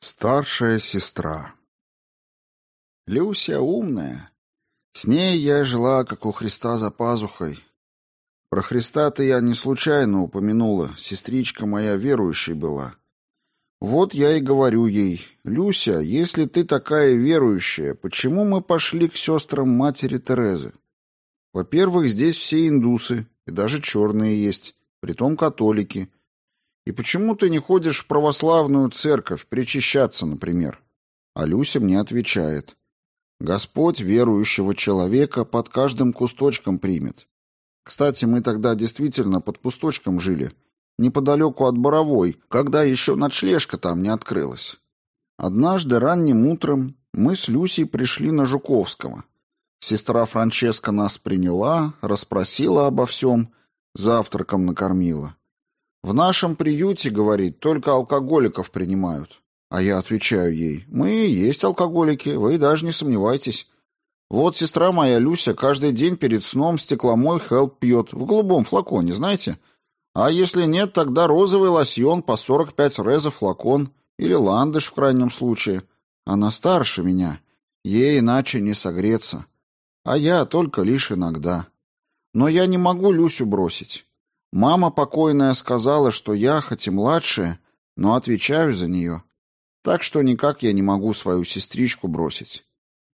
Старшая сестра. Люся умная. С ней я жила, как у Христа за пазухой. Про Христа-то я не случайно упомянула, сестричка моя верующей была. Вот я и говорю ей, «Люся, если ты такая верующая, почему мы пошли к сестрам матери Терезы? Во-первых, здесь все индусы, и даже черные есть, притом католики. И почему ты не ходишь в православную церковь, причащаться, например? А Люся мне отвечает. Господь верующего человека под каждым кусточком примет. Кстати, мы тогда действительно под кусточком жили, неподалеку от Боровой, когда еще ночлежка там не открылась. Однажды ранним утром мы с Люсей пришли на Жуковского. Сестра Франческа нас приняла, расспросила обо всем, завтраком накормила. В нашем приюте, говорит, только алкоголиков принимают. А я отвечаю ей, мы есть алкоголики, вы даже не сомневайтесь. Вот сестра моя Люся каждый день перед сном стекломой хелп пьет, в голубом флаконе, знаете? А если нет, тогда розовый лосьон по 45 резов флакон, или ландыш в крайнем случае. Она старше меня, ей иначе не согреться. А я только лишь иногда. Но я не могу Люсю бросить. Мама покойная сказала, что я, хоть и младшая, но отвечаю за нее. Так что никак я не могу свою сестричку бросить.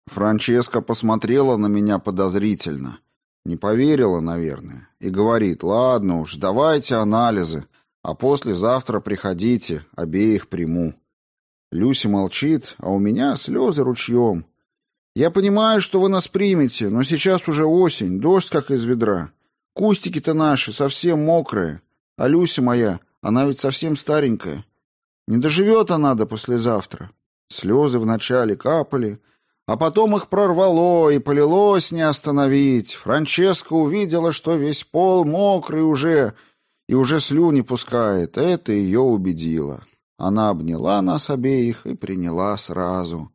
Франческа посмотрела на меня подозрительно. Не поверила, наверное, и говорит, ладно уж, давайте анализы, а послезавтра приходите, обеих приму. Люся молчит, а у меня слезы ручьем. Я понимаю, что вы нас примете, но сейчас уже осень, дождь как из ведра. Кустики-то наши совсем мокрые, а Люся моя, она ведь совсем старенькая. Не доживет она до послезавтра. Слезы вначале капали, а потом их прорвало и полилось не остановить. Франческа увидела, что весь пол мокрый уже и уже слюни пускает. Это ее убедило. Она обняла нас обеих и приняла сразу.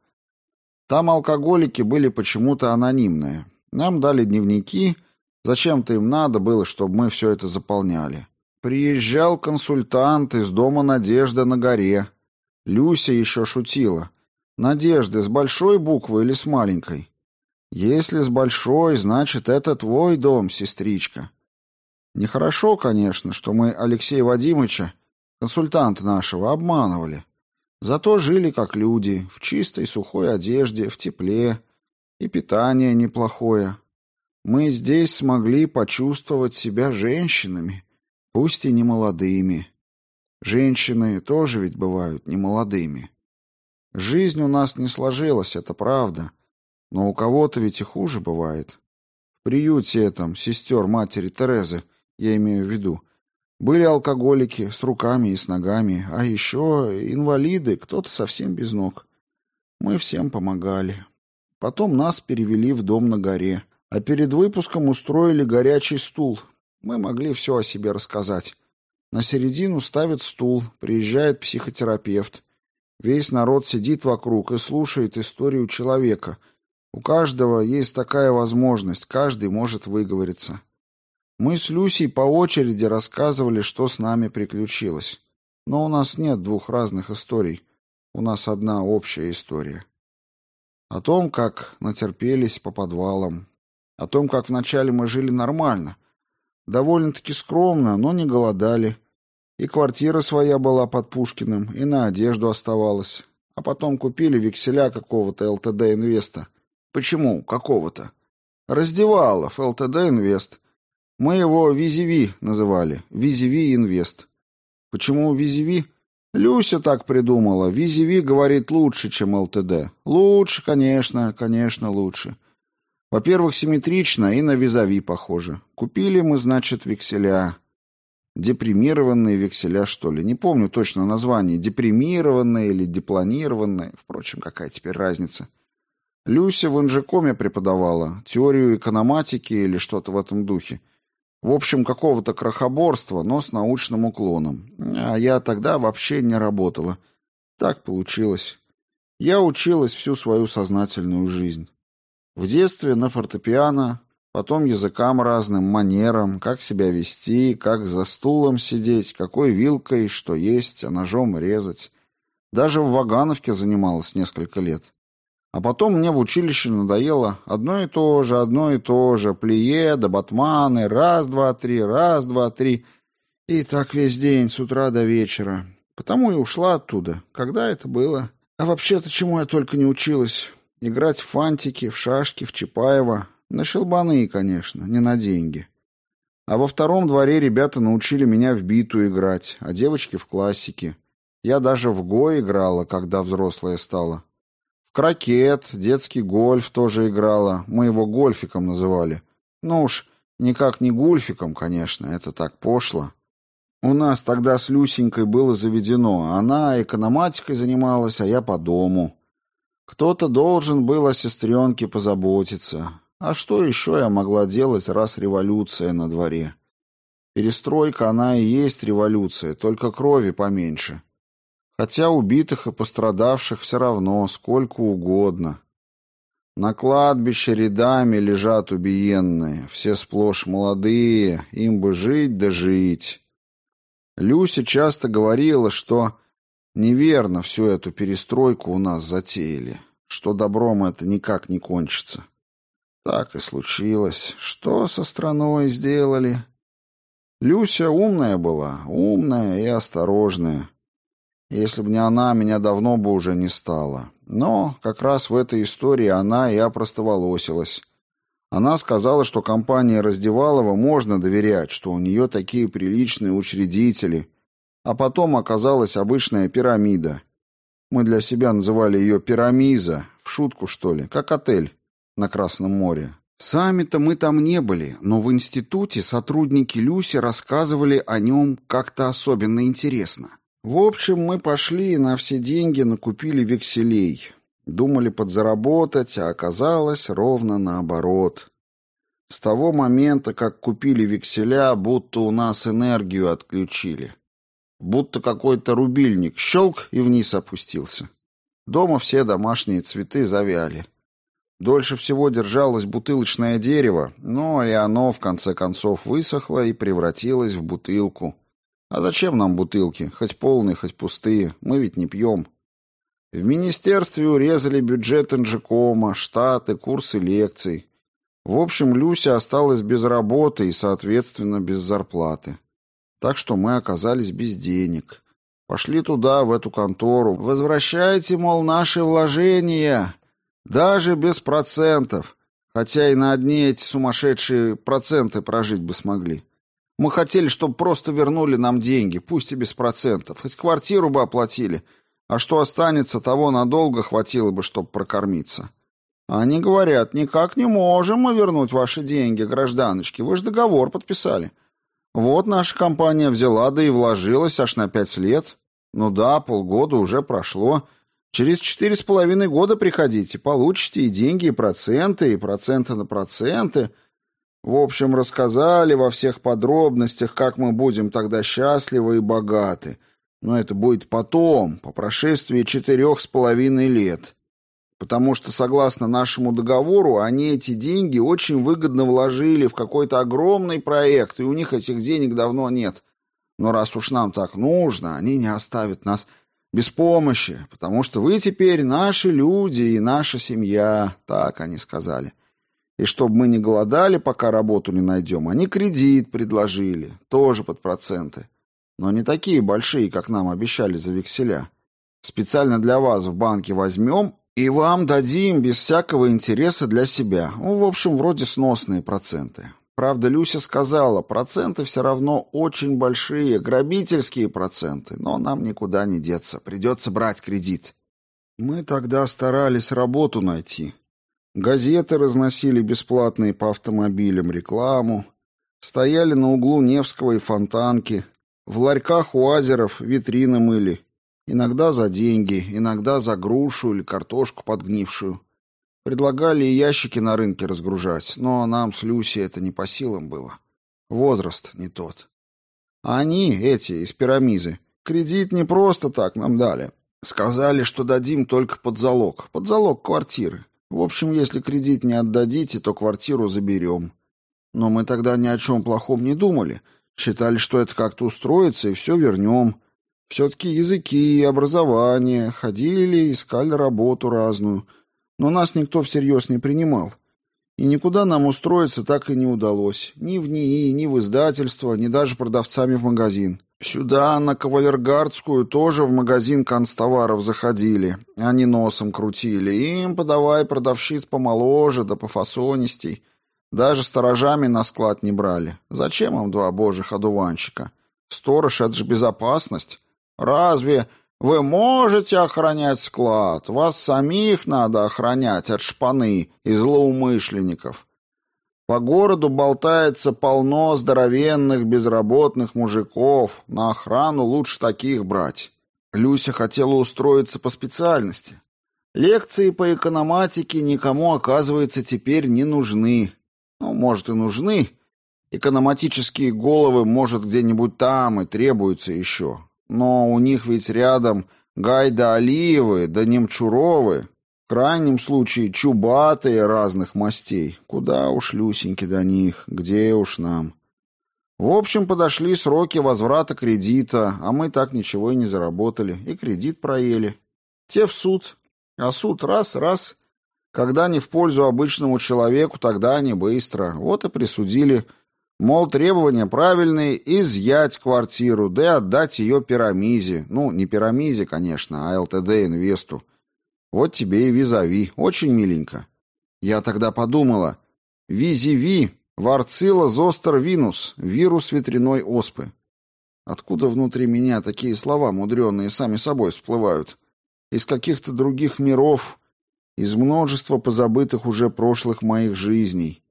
Там алкоголики были почему-то анонимные. Нам дали дневники, Зачем-то им надо было, чтобы мы все это заполняли. Приезжал консультант из дома Надежда на горе. Люся еще шутила. Надежда с большой буквы или с маленькой? Если с большой, значит, это твой дом, сестричка. Нехорошо, конечно, что мы Алексея Вадимовича, консультанта нашего, обманывали. Зато жили как люди, в чистой сухой одежде, в тепле, и питание неплохое. Мы здесь смогли почувствовать себя женщинами, пусть и не молодыми. Женщины тоже ведь бывают не молодыми. Жизнь у нас не сложилась, это правда, но у кого-то ведь и хуже бывает. В приюте этом сестер матери Терезы, я имею в виду, были алкоголики с руками и с ногами, а еще инвалиды, кто-то совсем без ног. Мы всем помогали. Потом нас перевели в дом на горе — а перед выпуском устроили горячий стул. Мы могли все о себе рассказать. На середину ставят стул, приезжает психотерапевт. Весь народ сидит вокруг и слушает историю человека. У каждого есть такая возможность, каждый может выговориться. Мы с Люсей по очереди рассказывали, что с нами приключилось. Но у нас нет двух разных историй. У нас одна общая история. О том, как натерпелись по подвалам, о том, как вначале мы жили нормально. Довольно-таки скромно, но не голодали. И квартира своя была под Пушкиным, и на одежду оставалось. А потом купили векселя какого-то ЛТД-инвеста. Почему какого-то? Раздевалов, ЛТД-инвест. Мы его Визиви называли. Визиви инвест. Почему Визиви? Люся так придумала. Визиви говорит лучше, чем ЛТД. Лучше, конечно, конечно, лучше. Во-первых, симметрично и на визави похоже. Купили мы, значит, векселя. Депримированные векселя, что ли. Не помню точно название. Депримированные или депланированные. Впрочем, какая теперь разница. Люся в инжекоме преподавала. Теорию экономатики или что-то в этом духе. В общем, какого-то крохоборства, но с научным уклоном. А я тогда вообще не работала. Так получилось. Я училась всю свою сознательную жизнь. В детстве на фортепиано, потом языкам разным, манерам, как себя вести, как за стулом сидеть, какой вилкой что есть, а ножом резать. Даже в Вагановке занималась несколько лет. А потом мне в училище надоело одно и то же, одно и то же. Плие, да батманы, раз, два, три, раз, два, три. И так весь день, с утра до вечера. Потому и ушла оттуда. Когда это было? А вообще-то чему я только не училась. Играть в фантики, в шашки, в Чапаева. На щелбаны, конечно, не на деньги. А во втором дворе ребята научили меня в биту играть, а девочки в классике. Я даже в го играла, когда взрослая стала. Крокет, детский гольф тоже играла. Мы его гольфиком называли. Ну уж, никак не гульфиком, конечно, это так пошло. У нас тогда с Люсенькой было заведено. Она экономатикой занималась, а я по дому. Кто-то должен был о сестренке позаботиться. А что еще я могла делать, раз революция на дворе? Перестройка, она и есть революция, только крови поменьше. Хотя убитых и пострадавших все равно сколько угодно. На кладбище рядами лежат убиенные, все сплошь молодые, им бы жить да жить. Люся часто говорила, что неверно всю эту перестройку у нас затеяли, что добром это никак не кончится. Так и случилось. Что со страной сделали? Люся умная была, умная и осторожная. Если бы не она, меня давно бы уже не стало. Но как раз в этой истории она и опростоволосилась. Она сказала, что компании Раздевалова можно доверять, что у нее такие приличные учредители. А потом оказалась обычная пирамида. Мы для себя называли ее пирамиза, в шутку что ли, как отель на Красном море. Сами-то мы там не были, но в институте сотрудники Люси рассказывали о нем как-то особенно интересно. В общем, мы пошли и на все деньги накупили векселей. Думали подзаработать, а оказалось ровно наоборот. С того момента, как купили векселя, будто у нас энергию отключили. Будто какой-то рубильник щелк и вниз опустился. Дома все домашние цветы завяли. Дольше всего держалось бутылочное дерево, но и оно в конце концов высохло и превратилось в бутылку — а зачем нам бутылки, хоть полные, хоть пустые, мы ведь не пьем. В министерстве урезали бюджет инжекома, штаты, курсы лекций. В общем, Люся осталась без работы и, соответственно, без зарплаты. Так что мы оказались без денег. Пошли туда, в эту контору. Возвращайте, мол, наши вложения. Даже без процентов. Хотя и на одни эти сумасшедшие проценты прожить бы смогли. Мы хотели, чтобы просто вернули нам деньги, пусть и без процентов. Хоть квартиру бы оплатили, а что останется, того надолго хватило бы, чтобы прокормиться. Они говорят, никак не можем мы вернуть ваши деньги, гражданочки, вы же договор подписали. Вот наша компания взяла, да и вложилась аж на пять лет. Ну да, полгода уже прошло. Через четыре с половиной года приходите, получите и деньги, и проценты, и проценты на проценты — в общем, рассказали во всех подробностях, как мы будем тогда счастливы и богаты. Но это будет потом, по прошествии четырех с половиной лет. Потому что, согласно нашему договору, они эти деньги очень выгодно вложили в какой-то огромный проект, и у них этих денег давно нет. Но раз уж нам так нужно, они не оставят нас без помощи, потому что вы теперь наши люди и наша семья, так они сказали. И чтобы мы не голодали, пока работу не найдем, они кредит предложили, тоже под проценты. Но не такие большие, как нам обещали за векселя. Специально для вас в банке возьмем и вам дадим без всякого интереса для себя. Ну, в общем, вроде сносные проценты. Правда, Люся сказала, проценты все равно очень большие, грабительские проценты, но нам никуда не деться, придется брать кредит. Мы тогда старались работу найти, Газеты разносили бесплатные по автомобилям рекламу, стояли на углу Невского и Фонтанки, в ларьках у азеров витрины мыли, иногда за деньги, иногда за грушу или картошку подгнившую. Предлагали и ящики на рынке разгружать, но нам с Люси это не по силам было. Возраст не тот. А они, эти, из пирамизы, кредит не просто так нам дали. Сказали, что дадим только под залог, под залог квартиры. В общем, если кредит не отдадите, то квартиру заберем. Но мы тогда ни о чем плохом не думали. Считали, что это как-то устроится, и все вернем. Все-таки языки, образование, ходили, искали работу разную. Но нас никто всерьез не принимал. И никуда нам устроиться так и не удалось. Ни в НИИ, ни в издательство, ни даже продавцами в магазин. Сюда, на Кавалергардскую, тоже в магазин канцтоваров заходили. Они носом крутили. Им подавай продавщиц помоложе, да пофасонистей. Даже сторожами на склад не брали. Зачем им два божьих одуванчика? Сторож — это же безопасность. Разве вы можете охранять склад? Вас самих надо охранять от шпаны и злоумышленников. По городу болтается полно здоровенных безработных мужиков. На охрану лучше таких брать. Люся хотела устроиться по специальности. Лекции по экономатике никому, оказывается, теперь не нужны. Ну, может, и нужны. Экономатические головы, может, где-нибудь там и требуются еще. Но у них ведь рядом Гайда Алиевы да Немчуровы, в крайнем случае чубатые разных мастей. Куда уж, Люсеньки, до них, где уж нам. В общем, подошли сроки возврата кредита, а мы так ничего и не заработали, и кредит проели. Те в суд, а суд раз-раз. Когда не в пользу обычному человеку, тогда не быстро. Вот и присудили Мол, требования правильные — изъять квартиру, да и отдать ее пирамизе. Ну, не пирамизе, конечно, а ЛТД инвесту. Вот тебе и визави. Очень миленько. Я тогда подумала. Визиви, варцила зостер винус, вирус ветряной оспы. Откуда внутри меня такие слова мудреные сами собой всплывают? Из каких-то других миров, из множества позабытых уже прошлых моих жизней.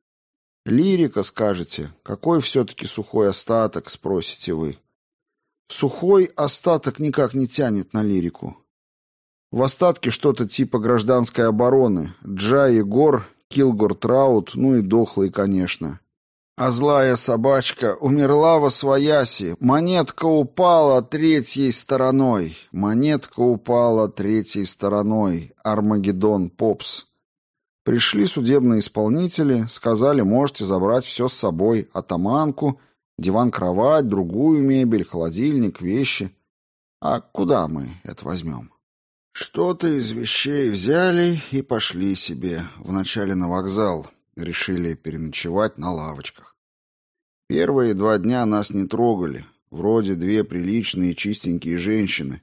Лирика, скажете. Какой все-таки сухой остаток, спросите вы. Сухой остаток никак не тянет на лирику. В остатке что-то типа гражданской обороны. Джа Егор, Килгор Траут, ну и дохлый, конечно. А злая собачка умерла во свояси. Монетка упала третьей стороной. Монетка упала третьей стороной. Армагеддон Попс. Пришли судебные исполнители, сказали, можете забрать все с собой, атаманку, диван-кровать, другую мебель, холодильник, вещи. А куда мы это возьмем? Что-то из вещей взяли и пошли себе, вначале на вокзал, решили переночевать на лавочках. Первые два дня нас не трогали, вроде две приличные чистенькие женщины.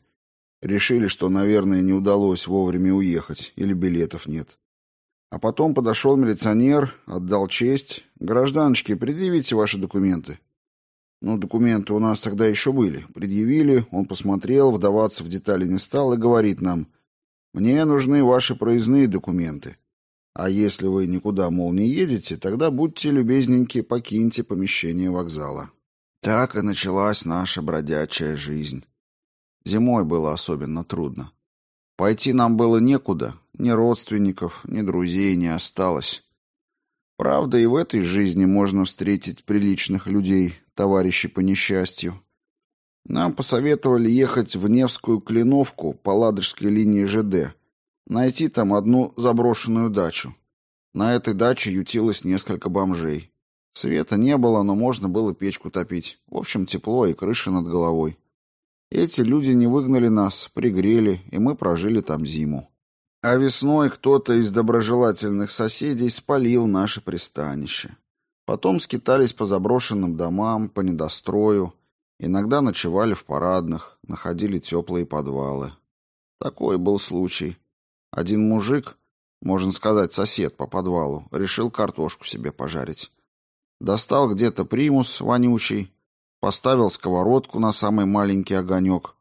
Решили, что, наверное, не удалось вовремя уехать или билетов нет. А потом подошел милиционер, отдал честь. «Гражданочки, предъявите ваши документы». Ну, документы у нас тогда еще были. Предъявили, он посмотрел, вдаваться в детали не стал и говорит нам, «Мне нужны ваши проездные документы. А если вы никуда, мол, не едете, тогда будьте любезненьки, покиньте помещение вокзала». Так и началась наша бродячая жизнь. Зимой было особенно трудно. Пойти нам было некуда, ни родственников, ни друзей не осталось. Правда, и в этой жизни можно встретить приличных людей, товарищей по несчастью. Нам посоветовали ехать в Невскую Клиновку по Ладожской линии ЖД, найти там одну заброшенную дачу. На этой даче ютилось несколько бомжей. Света не было, но можно было печку топить. В общем, тепло и крыша над головой. Эти люди не выгнали нас, пригрели, и мы прожили там зиму. А весной кто-то из доброжелательных соседей спалил наше пристанище. Потом скитались по заброшенным домам, по недострою, иногда ночевали в парадных, находили теплые подвалы. Такой был случай. Один мужик, можно сказать, сосед по подвалу, решил картошку себе пожарить. Достал где-то примус вонючий, Поставил сковородку на самый маленький огонек.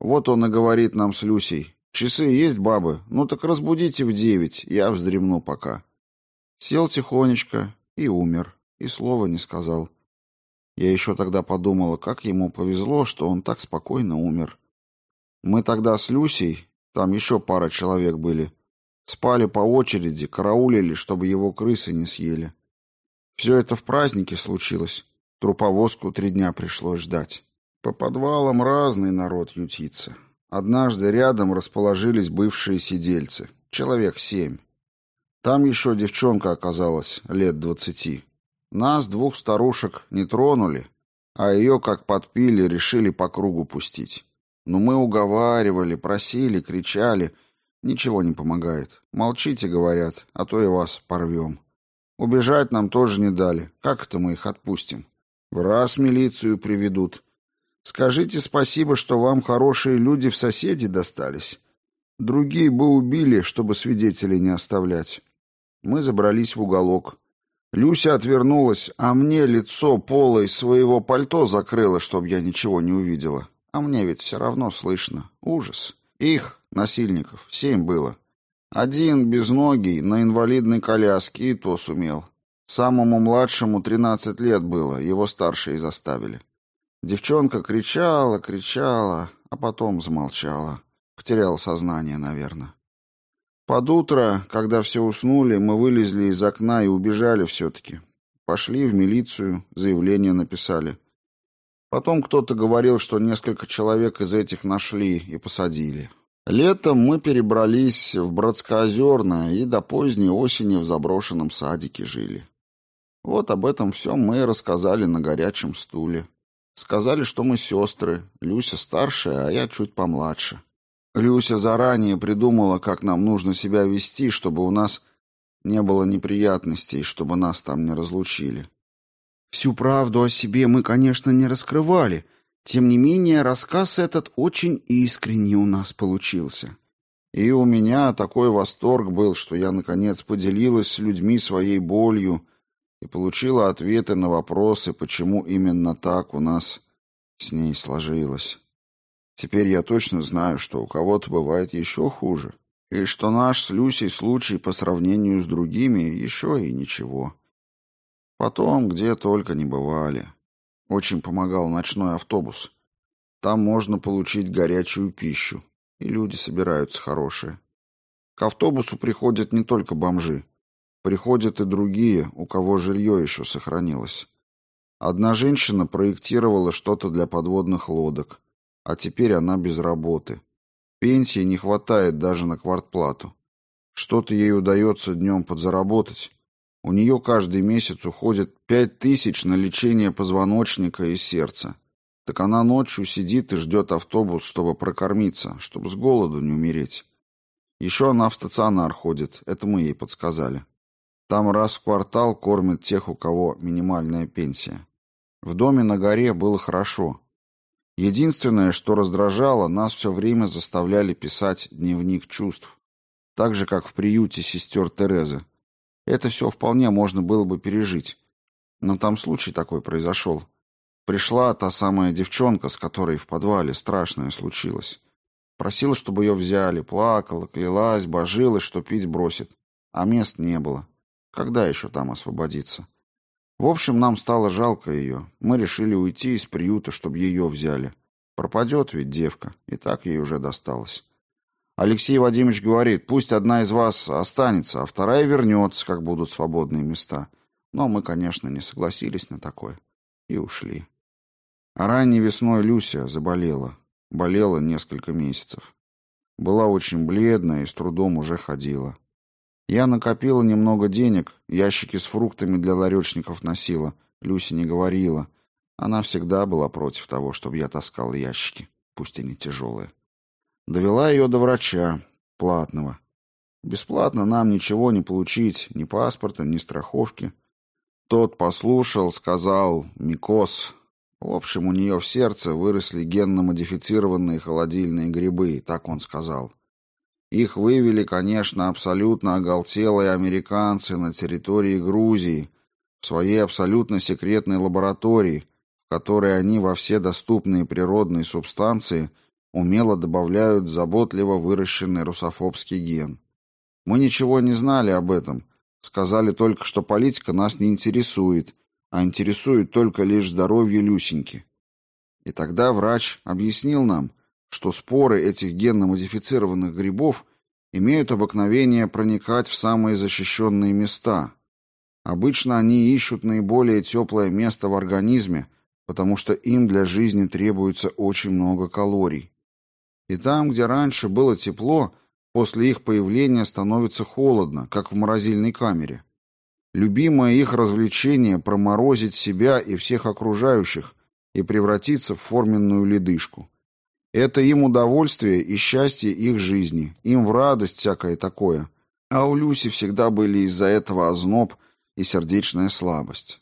Вот он и говорит нам с Люсей. «Часы есть, бабы? Ну так разбудите в девять, я вздремну пока». Сел тихонечко и умер, и слова не сказал. Я еще тогда подумала, как ему повезло, что он так спокойно умер. Мы тогда с Люсей, там еще пара человек были, спали по очереди, караулили, чтобы его крысы не съели. Все это в празднике случилось. Труповозку три дня пришлось ждать. По подвалам разный народ ютится. Однажды рядом расположились бывшие сидельцы. Человек семь. Там еще девчонка оказалась, лет двадцати. Нас, двух старушек, не тронули, а ее, как подпили, решили по кругу пустить. Но мы уговаривали, просили, кричали. Ничего не помогает. Молчите, говорят, а то и вас порвем. Убежать нам тоже не дали. Как это мы их отпустим? В раз милицию приведут. Скажите спасибо, что вам хорошие люди в соседи достались. Другие бы убили, чтобы свидетелей не оставлять. Мы забрались в уголок. Люся отвернулась, а мне лицо полой своего пальто закрыло, чтобы я ничего не увидела. А мне ведь все равно слышно. Ужас. Их, насильников, семь было. Один безногий на инвалидной коляске и то сумел. Самому младшему тринадцать лет было, его старшие заставили. Девчонка кричала, кричала, а потом замолчала. Потеряла сознание, наверное. Под утро, когда все уснули, мы вылезли из окна и убежали все-таки. Пошли в милицию, заявление написали. Потом кто-то говорил, что несколько человек из этих нашли и посадили. Летом мы перебрались в Братскоозерное и до поздней осени в заброшенном садике жили. Вот об этом все мы рассказали на горячем стуле. Сказали, что мы сестры, Люся старшая, а я чуть помладше. Люся заранее придумала, как нам нужно себя вести, чтобы у нас не было неприятностей, чтобы нас там не разлучили. Всю правду о себе мы, конечно, не раскрывали. Тем не менее, рассказ этот очень искренний у нас получился. И у меня такой восторг был, что я, наконец, поделилась с людьми своей болью и получила ответы на вопросы, почему именно так у нас с ней сложилось. Теперь я точно знаю, что у кого-то бывает еще хуже, и что наш с Люсей случай по сравнению с другими еще и ничего. Потом где только не бывали. Очень помогал ночной автобус. Там можно получить горячую пищу, и люди собираются хорошие. К автобусу приходят не только бомжи. Приходят и другие, у кого жилье еще сохранилось. Одна женщина проектировала что-то для подводных лодок, а теперь она без работы. Пенсии не хватает даже на квартплату. Что-то ей удается днем подзаработать, у нее каждый месяц уходит пять тысяч на лечение позвоночника и сердца. Так она ночью сидит и ждет автобус, чтобы прокормиться, чтобы с голоду не умереть. Еще она в стационар ходит, это мы ей подсказали. Там раз в квартал кормят тех, у кого минимальная пенсия. В доме на горе было хорошо. Единственное, что раздражало, нас все время заставляли писать дневник чувств. Так же, как в приюте сестер Терезы. Это все вполне можно было бы пережить. Но там случай такой произошел. Пришла та самая девчонка, с которой в подвале страшное случилось. Просила, чтобы ее взяли, плакала, клялась, божилась, что пить бросит. А мест не было. Когда еще там освободиться? В общем, нам стало жалко ее. Мы решили уйти из приюта, чтобы ее взяли. Пропадет ведь девка, и так ей уже досталось. Алексей Вадимович говорит, пусть одна из вас останется, а вторая вернется, как будут свободные места. Но мы, конечно, не согласились на такое и ушли. А ранней весной Люся заболела. Болела несколько месяцев. Была очень бледная и с трудом уже ходила. Я накопила немного денег, ящики с фруктами для ларечников носила. Люся не говорила. Она всегда была против того, чтобы я таскал ящики, пусть и не тяжелые. Довела ее до врача, платного. Бесплатно нам ничего не получить, ни паспорта, ни страховки. Тот послушал, сказал «Микоз». В общем, у нее в сердце выросли генно-модифицированные холодильные грибы, так он сказал. Их вывели, конечно, абсолютно оголтелые американцы на территории Грузии, в своей абсолютно секретной лаборатории, в которой они во все доступные природные субстанции – умело добавляют заботливо выращенный русофобский ген. Мы ничего не знали об этом, сказали только, что политика нас не интересует, а интересует только лишь здоровье Люсеньки. И тогда врач объяснил нам, что споры этих генно-модифицированных грибов имеют обыкновение проникать в самые защищенные места. Обычно они ищут наиболее теплое место в организме, потому что им для жизни требуется очень много калорий. И там, где раньше было тепло, после их появления становится холодно, как в морозильной камере. Любимое их развлечение проморозить себя и всех окружающих и превратиться в форменную ледышку. Это им удовольствие и счастье их жизни, им в радость всякое такое. А у Люси всегда были из-за этого озноб и сердечная слабость.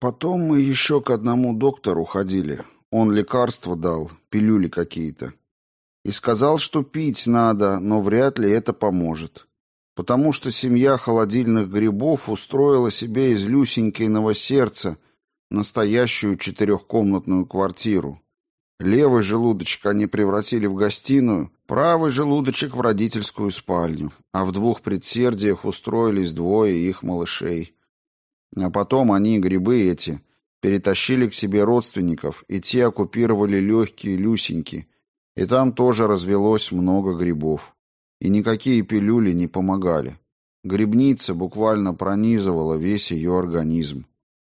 Потом мы еще к одному доктору ходили. Он лекарства дал, пилюли какие-то. И сказал, что пить надо, но вряд ли это поможет. Потому что семья холодильных грибов устроила себе из Люсенькиного сердца настоящую четырехкомнатную квартиру. Левый желудочек они превратили в гостиную, правый желудочек в родительскую спальню, а в двух предсердиях устроились двое их малышей. А потом они, грибы эти, перетащили к себе родственников, и те оккупировали легкие люсеньки, и там тоже развелось много грибов. И никакие пилюли не помогали. Грибница буквально пронизывала весь ее организм.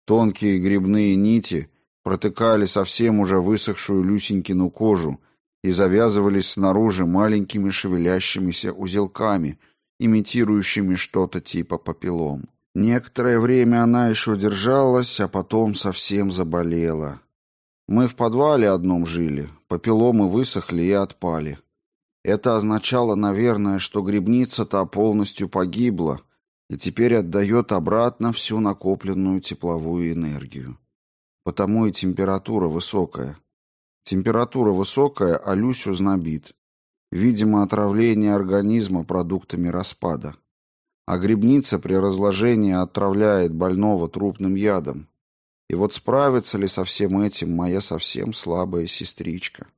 Тонкие грибные нити протыкали совсем уже высохшую Люсенькину кожу и завязывались снаружи маленькими шевелящимися узелками, имитирующими что-то типа папиллом. Некоторое время она еще держалась, а потом совсем заболела. Мы в подвале одном жили, папилломы высохли и отпали. Это означало, наверное, что грибница-то полностью погибла и теперь отдает обратно всю накопленную тепловую энергию. Потому и температура высокая. Температура высокая, а Люсю знобит. Видимо, отравление организма продуктами распада. А грибница при разложении отравляет больного трупным ядом. И вот справится ли со всем этим моя совсем слабая сестричка?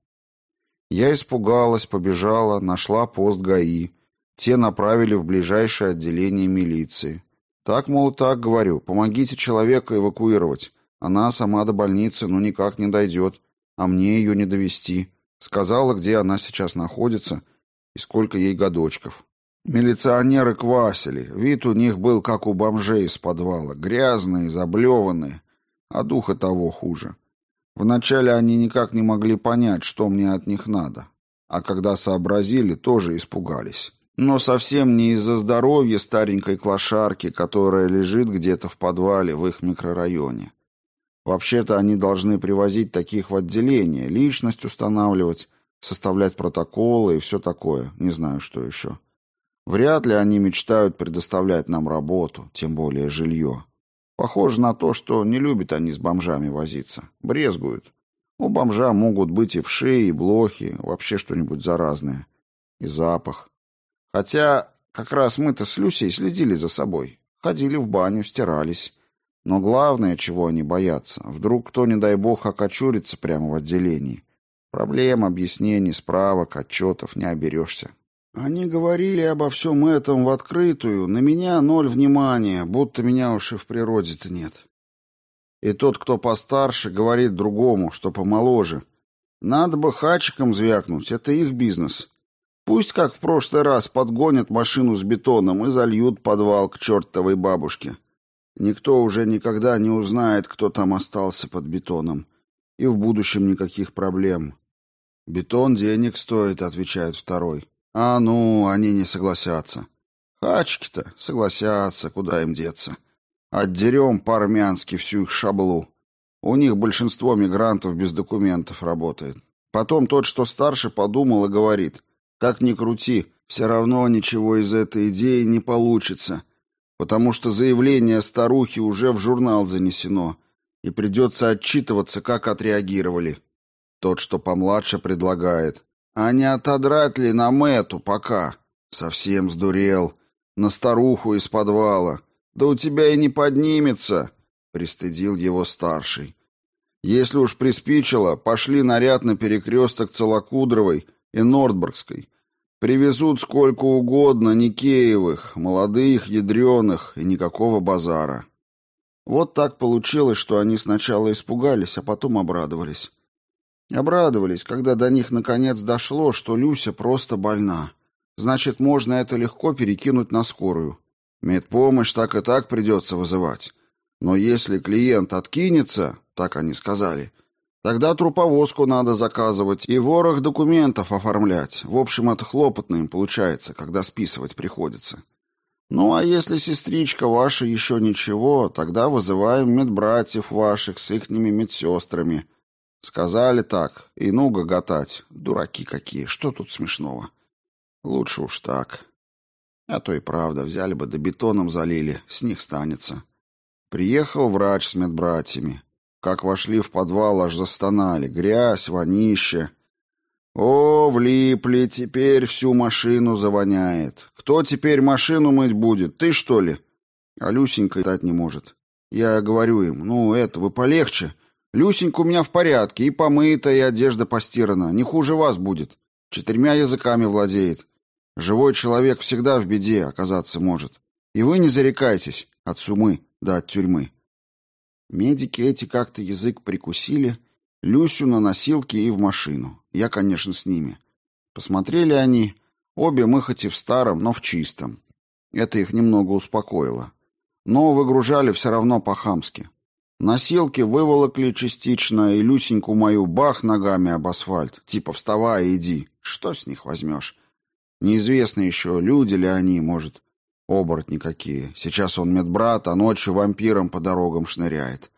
Я испугалась, побежала, нашла пост ГАИ. Те направили в ближайшее отделение милиции. Так, мол, так говорю, помогите человека эвакуировать. Она сама до больницы ну никак не дойдет, а мне ее не довести. Сказала, где она сейчас находится и сколько ей годочков. Милиционеры квасили. Вид у них был, как у бомжей из подвала. Грязные, заблеванные. А духа того хуже. Вначале они никак не могли понять, что мне от них надо. А когда сообразили, тоже испугались. Но совсем не из-за здоровья старенькой клошарки, которая лежит где-то в подвале в их микрорайоне. Вообще-то они должны привозить таких в отделение, личность устанавливать, составлять протоколы и все такое, не знаю, что еще. Вряд ли они мечтают предоставлять нам работу, тем более жилье. Похоже на то, что не любят они с бомжами возиться, брезгуют. У бомжа могут быть и вши, и блохи, вообще что-нибудь заразное. И запах. Хотя как раз мы-то с Люсей следили за собой. Ходили в баню, стирались. Но главное, чего они боятся, вдруг кто, не дай бог, окочурится прямо в отделении. Проблем, объяснений, справок, отчетов не оберешься. Они говорили обо всем этом в открытую, на меня ноль внимания, будто меня уж и в природе-то нет. И тот, кто постарше, говорит другому, что помоложе. Надо бы хачиком звякнуть, это их бизнес. Пусть, как в прошлый раз, подгонят машину с бетоном и зальют подвал к чертовой бабушке. Никто уже никогда не узнает, кто там остался под бетоном. И в будущем никаких проблем. «Бетон денег стоит», — отвечает второй. «А ну, они не согласятся». «Хачки-то согласятся, куда им деться. Отдерем по-армянски всю их шаблу. У них большинство мигрантов без документов работает. Потом тот, что старше, подумал и говорит, как ни крути, все равно ничего из этой идеи не получится потому что заявление старухи уже в журнал занесено, и придется отчитываться, как отреагировали. Тот, что помладше, предлагает. А не отодрать ли нам эту пока? Совсем сдурел. На старуху из подвала. Да у тебя и не поднимется, пристыдил его старший. Если уж приспичило, пошли наряд на перекресток Целокудровой и Нордбургской. Привезут сколько угодно Никеевых, молодых, ядреных и никакого базара. Вот так получилось, что они сначала испугались, а потом обрадовались. Обрадовались, когда до них наконец дошло, что Люся просто больна. Значит, можно это легко перекинуть на скорую. Медпомощь так и так придется вызывать. Но если клиент откинется, так они сказали, Тогда труповозку надо заказывать и ворох документов оформлять. В общем, это хлопотно им получается, когда списывать приходится. Ну, а если сестричка ваша еще ничего, тогда вызываем медбратьев ваших с ихними медсестрами. Сказали так, и ну гоготать. Дураки какие, что тут смешного? Лучше уж так. А то и правда, взяли бы да бетоном залили, с них станется. Приехал врач с медбратьями. Как вошли в подвал, аж застонали. Грязь, вонище. О, влипли, теперь всю машину завоняет. Кто теперь машину мыть будет? Ты, что ли? А Люсенька летать не может. Я говорю им, ну, это, вы полегче. Люсенька у меня в порядке, и помыта, и одежда постирана. Не хуже вас будет. Четырьмя языками владеет. Живой человек всегда в беде оказаться может. И вы не зарекайтесь от сумы да от тюрьмы. Медики эти как-то язык прикусили, Люсю на носилки и в машину. Я, конечно, с ними. Посмотрели они, обе мы хоть и в старом, но в чистом. Это их немного успокоило. Но выгружали все равно по-хамски. Носилки выволокли частично, и Люсеньку мою бах ногами об асфальт. Типа вставай иди. Что с них возьмешь? Неизвестно еще, люди ли они, может, оборотни какие. Сейчас он медбрат, а ночью вампиром по дорогам шныряет.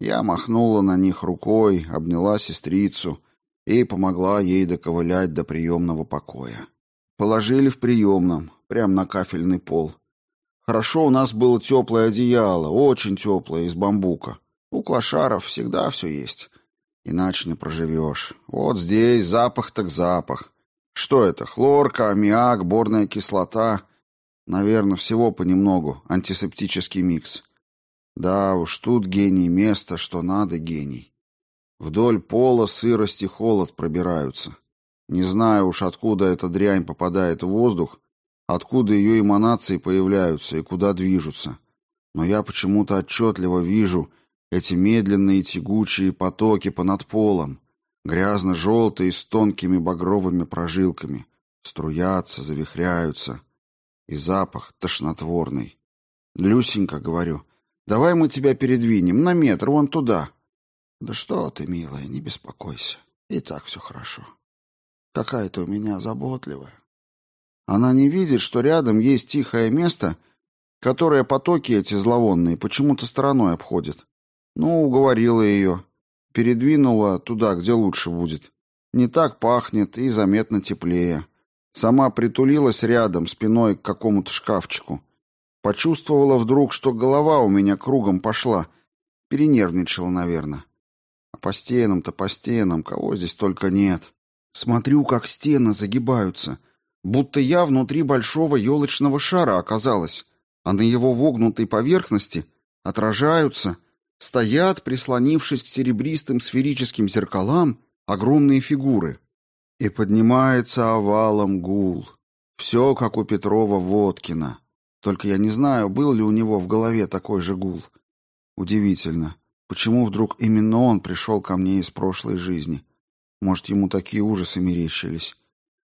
Я махнула на них рукой, обняла сестрицу и помогла ей доковылять до приемного покоя. Положили в приемном, прямо на кафельный пол. Хорошо у нас было теплое одеяло, очень теплое, из бамбука. У клошаров всегда все есть. Иначе не проживешь. Вот здесь запах так запах. Что это? Хлорка, аммиак, борная кислота. Наверное, всего понемногу. Антисептический микс. Да уж, тут гений место, что надо гений. Вдоль пола сырость и холод пробираются. Не знаю уж, откуда эта дрянь попадает в воздух, откуда ее эманации появляются и куда движутся. Но я почему-то отчетливо вижу эти медленные тягучие потоки понад полом, грязно-желтые с тонкими багровыми прожилками, струятся, завихряются. И запах тошнотворный. «Люсенька», — говорю, — «давай мы тебя передвинем на метр, вон туда». «Да что ты, милая, не беспокойся, и так все хорошо. Какая ты у меня заботливая». Она не видит, что рядом есть тихое место, которое потоки эти зловонные почему-то стороной обходят. Ну, уговорила ее. Передвинула туда, где лучше будет. Не так пахнет и заметно теплее. Сама притулилась рядом, спиной к какому-то шкафчику. Почувствовала вдруг, что голова у меня кругом пошла. Перенервничала, наверное. А по стенам-то, по стенам, кого здесь только нет. Смотрю, как стены загибаются — будто я внутри большого елочного шара оказалась, а на его вогнутой поверхности отражаются, стоят, прислонившись к серебристым сферическим зеркалам, огромные фигуры. И поднимается овалом гул. Все, как у Петрова Водкина. Только я не знаю, был ли у него в голове такой же гул. Удивительно, почему вдруг именно он пришел ко мне из прошлой жизни. Может, ему такие ужасы мерещились.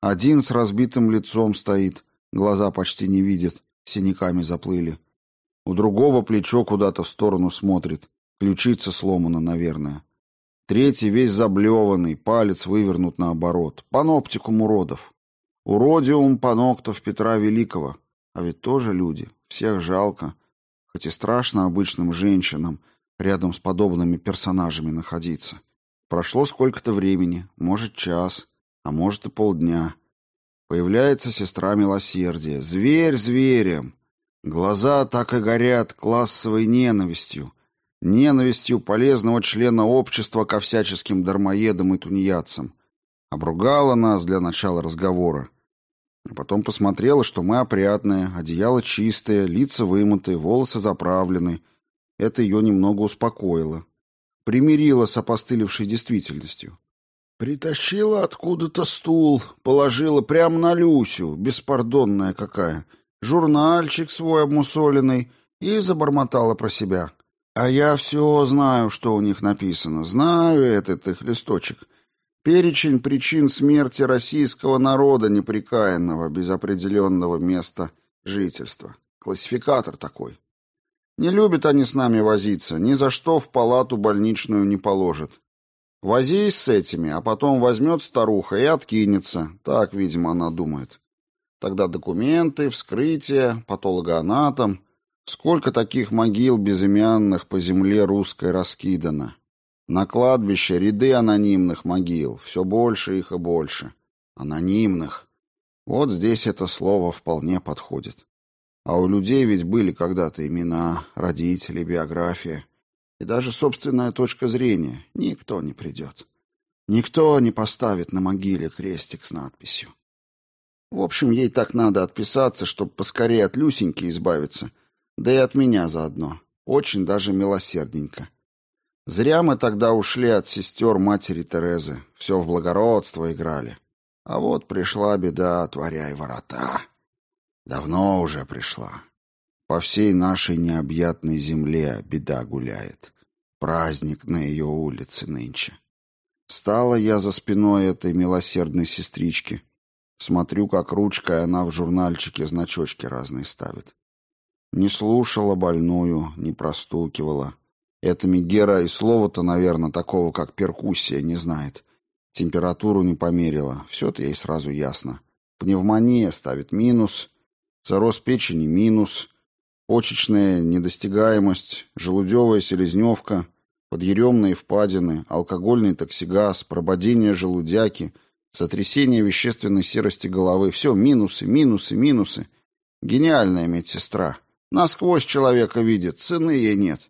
Один с разбитым лицом стоит, глаза почти не видит, синяками заплыли. У другого плечо куда-то в сторону смотрит, ключица сломана, наверное. Третий весь заблеванный, палец вывернут наоборот. Паноптикум уродов. Уродиум паноктов Петра Великого. А ведь тоже люди. Всех жалко. Хоть и страшно обычным женщинам рядом с подобными персонажами находиться. Прошло сколько-то времени, может, час а может и полдня. Появляется сестра милосердия. Зверь зверем. Глаза так и горят классовой ненавистью. Ненавистью полезного члена общества ко всяческим дармоедам и тунеядцам. Обругала нас для начала разговора. А потом посмотрела, что мы опрятные, одеяло чистое, лица вымыты, волосы заправлены. Это ее немного успокоило. Примирило с опостылевшей действительностью. Притащила откуда-то стул, положила прямо на Люсю, беспардонная какая, журнальчик свой обмусоленный, и забормотала про себя. А я все знаю, что у них написано, знаю этот их листочек. Перечень причин смерти российского народа неприкаянного без определенного места жительства. Классификатор такой. Не любят они с нами возиться, ни за что в палату больничную не положат. Возись с этими, а потом возьмет старуха и откинется. Так, видимо, она думает. Тогда документы, вскрытие, патологоанатом. Сколько таких могил безымянных по земле русской раскидано. На кладбище ряды анонимных могил, все больше их и больше. Анонимных. Вот здесь это слово вполне подходит. А у людей ведь были когда-то имена, родители, биография. И даже собственная точка зрения. Никто не придет. Никто не поставит на могиле крестик с надписью. В общем, ей так надо отписаться, чтобы поскорее от Люсеньки избавиться, да и от меня заодно. Очень даже милосердненько. Зря мы тогда ушли от сестер матери Терезы, все в благородство играли. А вот пришла беда, отворяй ворота. Давно уже пришла. По всей нашей необъятной земле беда гуляет. Праздник на ее улице нынче. Стала я за спиной этой милосердной сестрички. Смотрю, как ручкой она в журнальчике значочки разные ставит. Не слушала больную, не простукивала. Эта Мегера и слова-то, наверное, такого, как перкуссия, не знает. Температуру не померила. Все-то ей сразу ясно. Пневмония ставит минус, цирроз печени минус, почечная недостигаемость, желудевая селезневка, подъеремные впадины, алкогольный токсигаз, прободение желудяки, сотрясение вещественной серости головы. Все минусы, минусы, минусы. Гениальная медсестра. Насквозь человека видит, цены ей нет.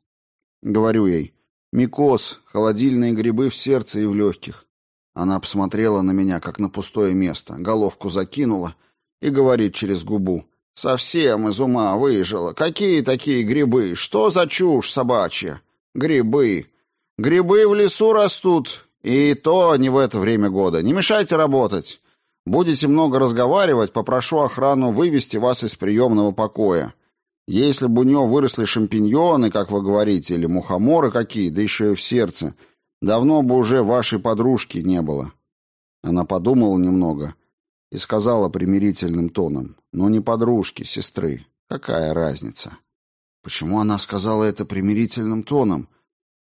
Говорю ей, микоз, холодильные грибы в сердце и в легких. Она посмотрела на меня, как на пустое место, головку закинула и говорит через губу, «Совсем из ума выжила. Какие такие грибы? Что за чушь собачья? Грибы. Грибы в лесу растут, и то не в это время года. Не мешайте работать. Будете много разговаривать, попрошу охрану вывести вас из приемного покоя. Если бы у него выросли шампиньоны, как вы говорите, или мухоморы какие, да еще и в сердце, давно бы уже вашей подружки не было. Она подумала немного и сказала примирительным тоном, ну не подружки, сестры, какая разница? Почему она сказала это примирительным тоном?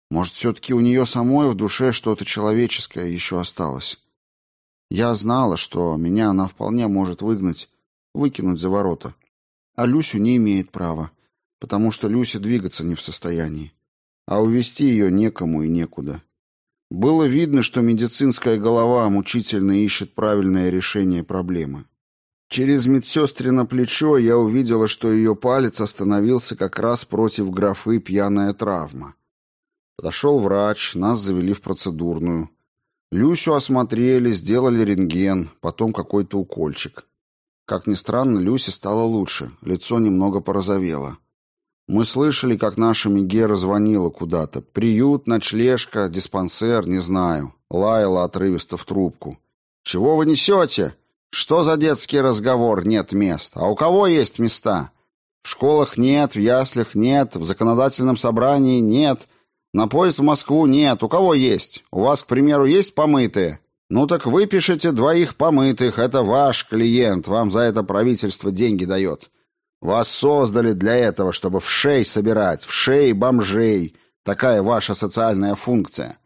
Может, все-таки у нее самой в душе что-то человеческое еще осталось? Я знала, что меня она вполне может выгнать, выкинуть за ворота. А Люсю не имеет права, потому что Люся двигаться не в состоянии. А увести ее некому и некуда. Было видно, что медицинская голова мучительно ищет правильное решение проблемы. Через медсестрино плечо я увидела, что ее палец остановился как раз против графы «пьяная травма». Подошел врач, нас завели в процедурную. Люсю осмотрели, сделали рентген, потом какой-то укольчик. Как ни странно, Люсе стало лучше, лицо немного порозовело. Мы слышали, как наша Мегера звонила куда-то. Приют, ночлежка, диспансер, не знаю. Лаяла отрывисто в трубку. «Чего вы несете? Что за детский разговор? Нет мест. А у кого есть места? В школах нет, в яслях нет, в законодательном собрании нет, на поезд в Москву нет. У кого есть? У вас, к примеру, есть помытые? Ну так выпишите двоих помытых, это ваш клиент, вам за это правительство деньги дает. Вас создали для этого, чтобы в шей собирать, в шей бомжей. Такая ваша социальная функция.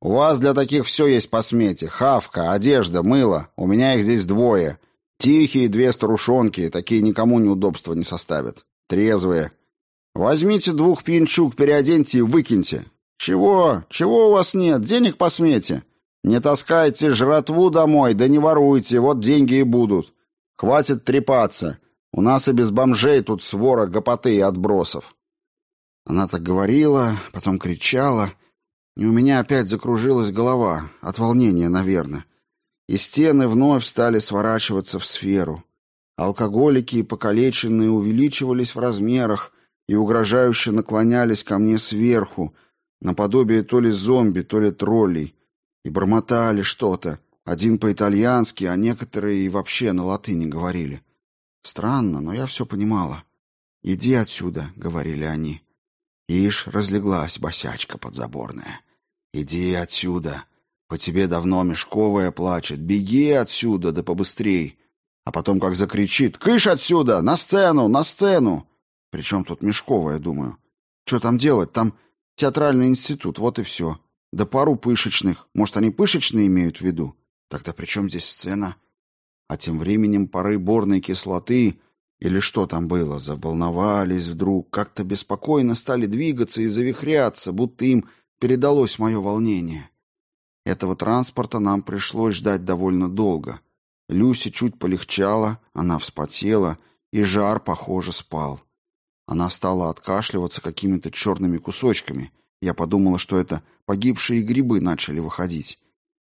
У вас для таких все есть по смете. Хавка, одежда, мыло. У меня их здесь двое. Тихие две старушонки, такие никому неудобства не составят. Трезвые. Возьмите двух пьянчук, переоденьте и выкиньте. Чего? Чего у вас нет? Денег по смете. Не таскайте жратву домой, да не воруйте, вот деньги и будут. Хватит трепаться. У нас и без бомжей тут свора гопоты и отбросов. Она так говорила, потом кричала, и у меня опять закружилась голова, от волнения, наверное. И стены вновь стали сворачиваться в сферу. Алкоголики и покалеченные увеличивались в размерах и угрожающе наклонялись ко мне сверху, наподобие то ли зомби, то ли троллей, и бормотали что-то, один по-итальянски, а некоторые и вообще на латыни говорили. Странно, но я все понимала. «Иди отсюда», — говорили они. «Ишь, разлеглась босячка подзаборная. Иди отсюда. По тебе давно мешковая плачет. Беги отсюда, да побыстрей». А потом как закричит «Кыш отсюда! На сцену! На сцену!» Причем тут мешковая, думаю. Что там делать? Там театральный институт, вот и все. Да пару пышечных. Может, они пышечные имеют в виду? Тогда при чем здесь сцена? А тем временем пары борной кислоты, или что там было, заволновались вдруг, как-то беспокойно стали двигаться и завихряться, будто им передалось мое волнение. Этого транспорта нам пришлось ждать довольно долго. Люси чуть полегчала, она вспотела, и жар, похоже, спал. Она стала откашливаться какими-то черными кусочками. Я подумала, что это погибшие грибы начали выходить.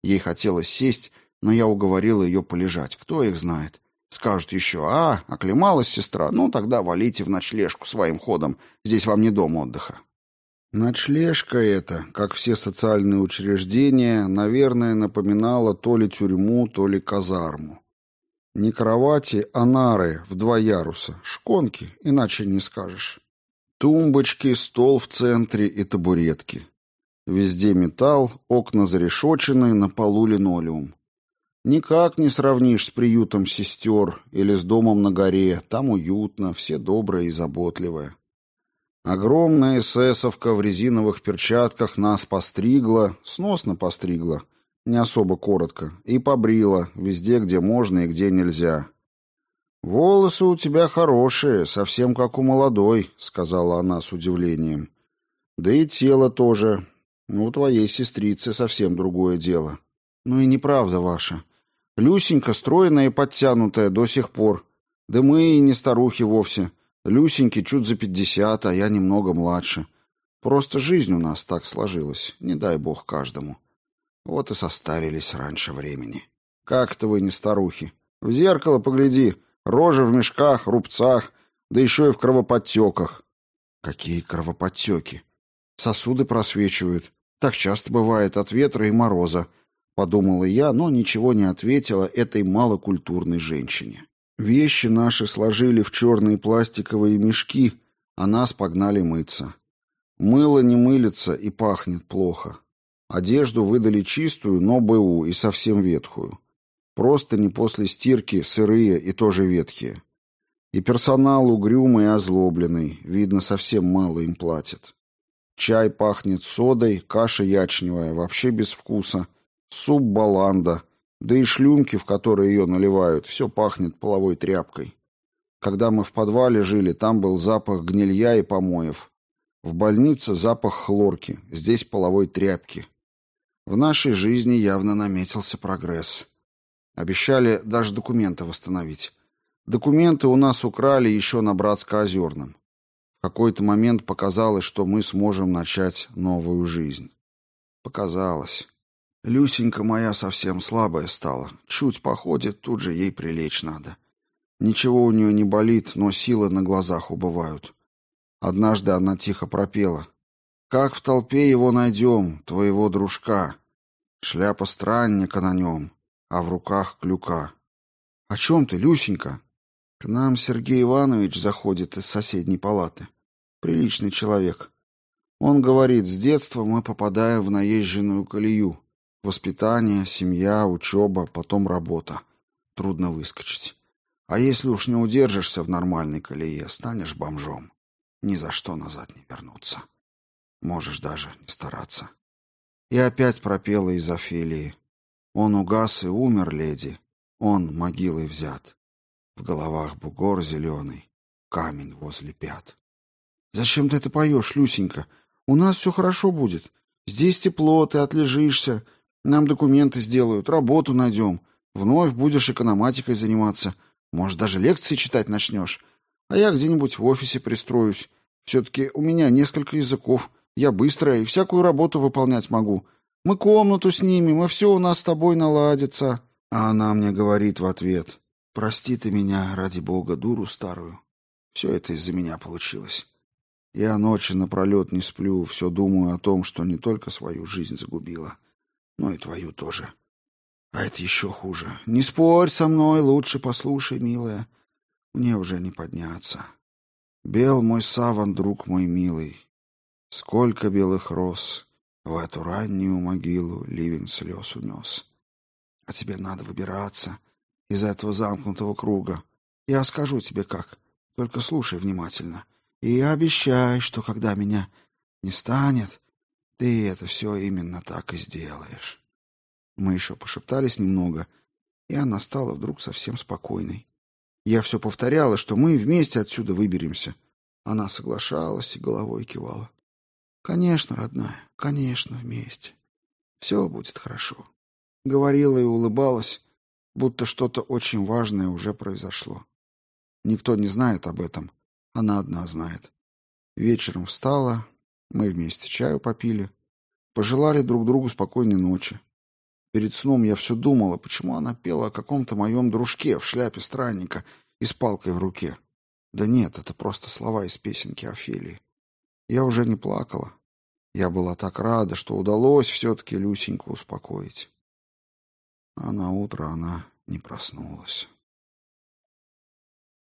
Ей хотелось сесть, но я уговорила ее полежать. Кто их знает? Скажут еще, а, оклемалась сестра, ну тогда валите в ночлежку своим ходом, здесь вам не дом отдыха. Ночлежка эта, как все социальные учреждения, наверное, напоминала то ли тюрьму, то ли казарму. Не кровати, а нары в два яруса, шконки, иначе не скажешь. Тумбочки, стол в центре и табуретки. Везде металл, окна зарешочены, на полу линолеум. Никак не сравнишь с приютом сестер или с домом на горе. Там уютно, все добрые и заботливые. Огромная эсэсовка в резиновых перчатках нас постригла, сносно постригла, не особо коротко, и побрила, везде, где можно и где нельзя. «Волосы у тебя хорошие, совсем как у молодой», — сказала она с удивлением. «Да и тело тоже. У твоей сестрицы совсем другое дело». «Ну и неправда ваша. Люсенька стройная и подтянутая до сих пор. Да мы и не старухи вовсе. Люсеньке чуть за пятьдесят, а я немного младше. Просто жизнь у нас так сложилась, не дай бог каждому. Вот и состарились раньше времени. Как-то вы не старухи. В зеркало погляди, рожа в мешках, рубцах, да еще и в кровоподтеках. Какие кровоподтеки? Сосуды просвечивают. Так часто бывает от ветра и мороза. Подумала я, но ничего не ответила этой малокультурной женщине. Вещи наши сложили в черные пластиковые мешки, а нас погнали мыться. Мыло не мылится и пахнет плохо. Одежду выдали чистую, но БУ и совсем ветхую. Просто не после стирки, сырые и тоже ветхие. И персонал угрюмый и озлобленный, видно, совсем мало им платят. Чай пахнет содой, каша ячневая, вообще без вкуса, суп баланда, да и шлюмки, в которые ее наливают, все пахнет половой тряпкой. Когда мы в подвале жили, там был запах гнилья и помоев. В больнице запах хлорки, здесь половой тряпки. В нашей жизни явно наметился прогресс. Обещали даже документы восстановить. Документы у нас украли еще на Братско-Озерном. В какой-то момент показалось, что мы сможем начать новую жизнь. Показалось. Люсенька моя совсем слабая стала. Чуть походит, тут же ей прилечь надо. Ничего у нее не болит, но силы на глазах убывают. Однажды она тихо пропела. «Как в толпе его найдем, твоего дружка? Шляпа странника на нем, а в руках клюка». «О чем ты, Люсенька?» «К нам Сергей Иванович заходит из соседней палаты. Приличный человек. Он говорит, с детства мы попадаем в наезженную колею». Воспитание, семья, учеба, потом работа. Трудно выскочить. А если уж не удержишься в нормальной колее, станешь бомжом. Ни за что назад не вернуться. Можешь даже не стараться. И опять пропела из Офелии. Он угас и умер, леди. Он могилой взят. В головах бугор зеленый, камень возле пят. «Зачем ты это поешь, Люсенька? У нас все хорошо будет. Здесь тепло, ты отлежишься, нам документы сделают, работу найдем. Вновь будешь экономатикой заниматься. Может, даже лекции читать начнешь. А я где-нибудь в офисе пристроюсь. Все-таки у меня несколько языков. Я быстро и всякую работу выполнять могу. Мы комнату снимем, и все у нас с тобой наладится. А она мне говорит в ответ. Прости ты меня, ради бога, дуру старую. Все это из-за меня получилось. Я ночи напролет не сплю, все думаю о том, что не только свою жизнь загубила, ну и твою тоже. А это еще хуже. Не спорь со мной, лучше послушай, милая. Мне уже не подняться. Бел мой саван, друг мой милый. Сколько белых роз в эту раннюю могилу ливень слез унес. А тебе надо выбираться из этого замкнутого круга. Я скажу тебе как, только слушай внимательно. И обещай, что когда меня не станет, ты это все именно так и сделаешь. Мы еще пошептались немного, и она стала вдруг совсем спокойной. Я все повторяла, что мы вместе отсюда выберемся. Она соглашалась и головой кивала. Конечно, родная, конечно, вместе. Все будет хорошо. Говорила и улыбалась, будто что-то очень важное уже произошло. Никто не знает об этом, она одна знает. Вечером встала, мы вместе чаю попили, пожелали друг другу спокойной ночи. Перед сном я все думала, почему она пела о каком-то моем дружке в шляпе странника и с палкой в руке. Да нет, это просто слова из песенки Офелии. Я уже не плакала. Я была так рада, что удалось все-таки Люсеньку успокоить. А на утро она не проснулась.